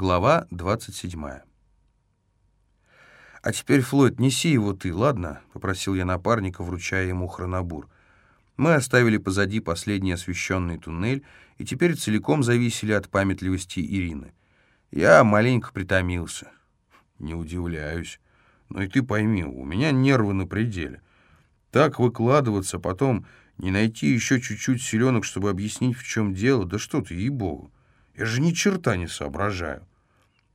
Глава 27. «А теперь, Флойд, неси его ты, ладно?» — попросил я напарника, вручая ему хронобур. Мы оставили позади последний освещенный туннель и теперь целиком зависели от памятливости Ирины. Я маленько притомился. Не удивляюсь. Но и ты пойми, у меня нервы на пределе. Так выкладываться, потом не найти еще чуть-чуть селенок, чтобы объяснить, в чем дело, да что ты, ей-богу. Я же ни черта не соображаю.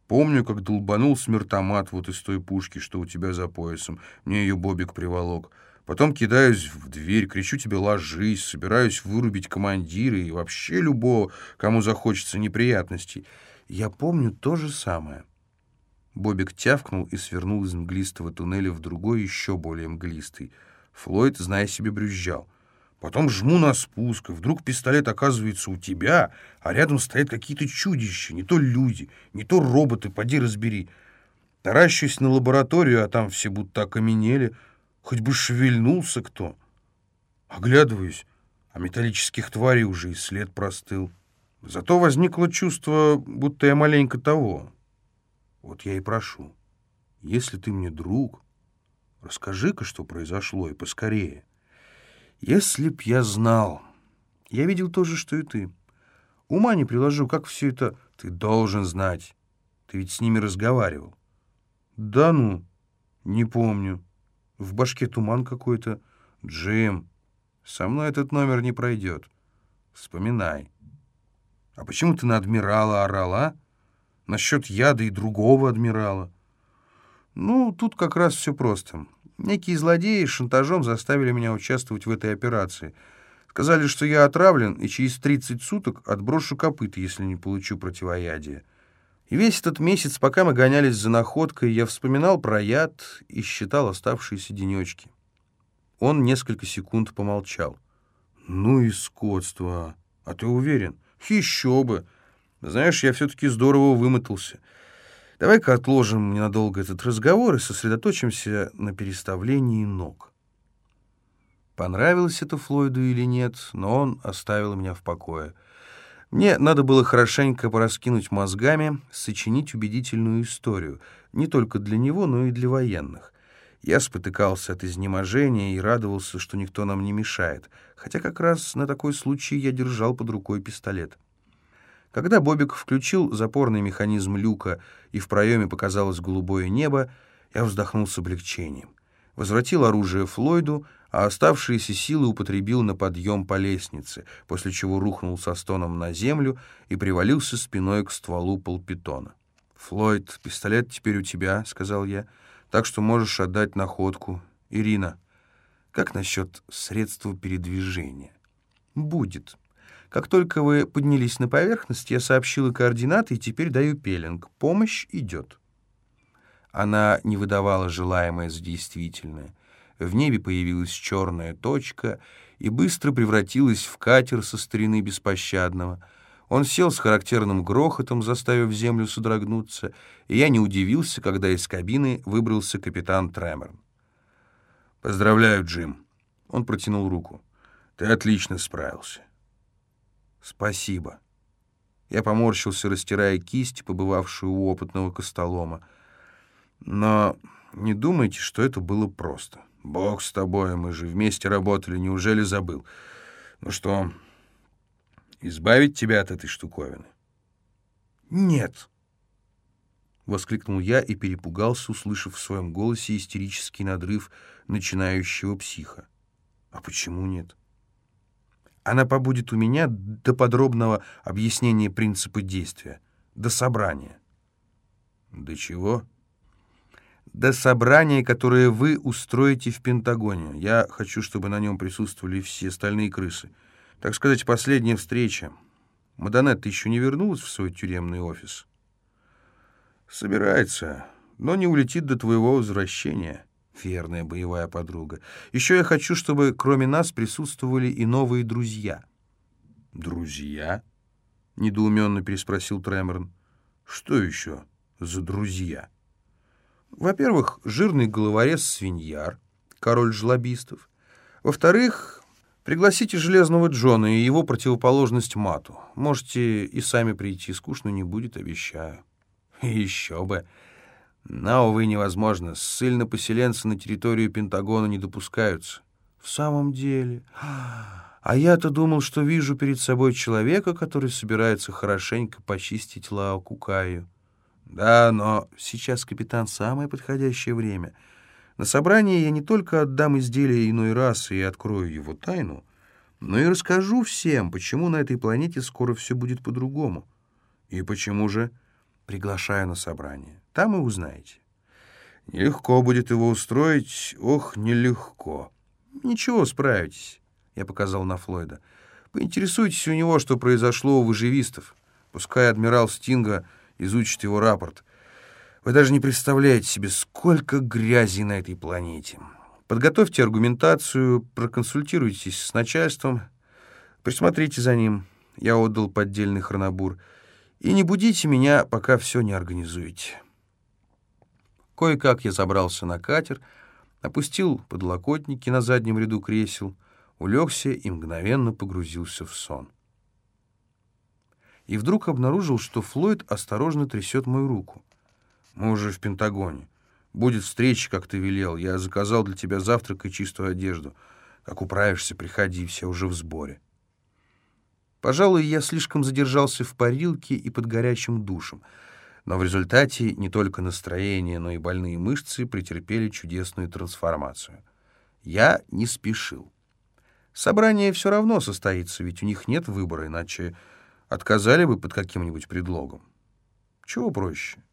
Помню, как долбанул смертомат вот из той пушки, что у тебя за поясом. Мне ее Бобик приволок. Потом кидаюсь в дверь, кричу тебе «ложись», собираюсь вырубить командира и вообще любого, кому захочется неприятностей. Я помню то же самое. Бобик тявкнул и свернул из мглистого туннеля в другой, еще более мглистый. Флойд, зная себе, брюзжал. Потом жму на спуск, вдруг пистолет оказывается у тебя, а рядом стоят какие-то чудища, не то люди, не то роботы, поди разбери. Таращусь на лабораторию, а там все будто окаменели, хоть бы шевельнулся кто. Оглядываюсь, а металлических тварей уже и след простыл. Зато возникло чувство, будто я маленько того. Вот я и прошу, если ты мне друг, расскажи-ка, что произошло, и поскорее. Если б я знал. Я видел то же, что и ты. Ума не приложу, как все это... Ты должен знать. Ты ведь с ними разговаривал. Да ну, не помню. В башке туман какой-то. Джим, со мной этот номер не пройдет. Вспоминай. А почему ты на адмирала орал, а? Насчет яда и другого адмирала. Ну, тут как раз все просто. Некие злодеи шантажом заставили меня участвовать в этой операции. Сказали, что я отравлен, и через 30 суток отброшу копыта, если не получу противоядие. И весь этот месяц, пока мы гонялись за находкой, я вспоминал про яд и считал оставшиеся денечки. Он несколько секунд помолчал. «Ну и скотство! А ты уверен?» «Еще бы! Знаешь, я все-таки здорово вымотался». Давай-ка отложим ненадолго этот разговор и сосредоточимся на переставлении ног. Понравилось это Флойду или нет, но он оставил меня в покое. Мне надо было хорошенько пораскинуть мозгами, сочинить убедительную историю, не только для него, но и для военных. Я спотыкался от изнеможения и радовался, что никто нам не мешает, хотя как раз на такой случай я держал под рукой пистолет. Когда Бобик включил запорный механизм люка и в проеме показалось голубое небо, я вздохнул с облегчением. Возвратил оружие Флойду, а оставшиеся силы употребил на подъем по лестнице, после чего рухнул со стоном на землю и привалился спиной к стволу полпитона. «Флойд, пистолет теперь у тебя», — сказал я, — «так что можешь отдать находку. Ирина, как насчет средства передвижения?» «Будет», как только вы поднялись на поверхность, я сообщила координаты и теперь даю пеленг. Помощь идет. Она не выдавала желаемое за действительное. В небе появилась черная точка и быстро превратилась в катер со старины беспощадного. Он сел с характерным грохотом, заставив землю содрогнуться, и я не удивился, когда из кабины выбрался капитан Тремерн. «Поздравляю, Джим!» Он протянул руку. «Ты отлично справился. «Спасибо». Я поморщился, растирая кисть, побывавшую у опытного костолома. «Но не думайте, что это было просто. Бог с тобой, мы же вместе работали, неужели забыл? Ну что, избавить тебя от этой штуковины?» «Нет», — воскликнул я и перепугался, услышав в своем голосе истерический надрыв начинающего психа. «А почему нет?» Она побудет у меня до подробного объяснения принципа действия, до собрания. До чего? До собрания, которое вы устроите в Пентагоне. Я хочу, чтобы на нем присутствовали все остальные крысы. Так сказать, последняя встреча. Мадонетта еще не вернулась в свой тюремный офис? Собирается, но не улетит до твоего возвращения верная боевая подруга. Еще я хочу, чтобы кроме нас присутствовали и новые друзья». «Друзья?» — недоуменно переспросил Треморн. «Что еще за друзья?» «Во-первых, жирный головорез Свиньяр, король жлобистов. Во-вторых, пригласите Железного Джона и его противоположность Мату. Можете и сами прийти, скучно не будет, обещаю». Еще бы. Но, увы, невозможно. Ссыльно-поселенцы на территорию Пентагона не допускаются. В самом деле... А я-то думал, что вижу перед собой человека, который собирается хорошенько почистить Лао Кукаю. Да, но сейчас, капитан, самое подходящее время. На собрании я не только отдам изделие иной расы и открою его тайну, но и расскажу всем, почему на этой планете скоро все будет по-другому. И почему же приглашаю на собрание. Там и узнаете. Нелегко будет его устроить, ох, нелегко. Ничего, справитесь. Я показал на Флойда. Поинтересуйтесь у него, что произошло у выживистов. Пускай адмирал Стинга изучит его рапорт. Вы даже не представляете себе, сколько грязи на этой планете. Подготовьте аргументацию, проконсультируйтесь с начальством, присмотрите за ним. Я отдал поддельный хронобур. И не будите меня, пока все не организуете. Кое-как я забрался на катер, опустил подлокотники на заднем ряду кресел, улегся и мгновенно погрузился в сон. И вдруг обнаружил, что Флойд осторожно трясет мою руку. «Мы уже в Пентагоне. Будет встреча, как ты велел. Я заказал для тебя завтрак и чистую одежду. Как управишься, приходи, все уже в сборе». Пожалуй, я слишком задержался в парилке и под горячим душем, но в результате не только настроение, но и больные мышцы претерпели чудесную трансформацию. Я не спешил. Собрание все равно состоится, ведь у них нет выбора, иначе отказали бы под каким-нибудь предлогом. Чего проще?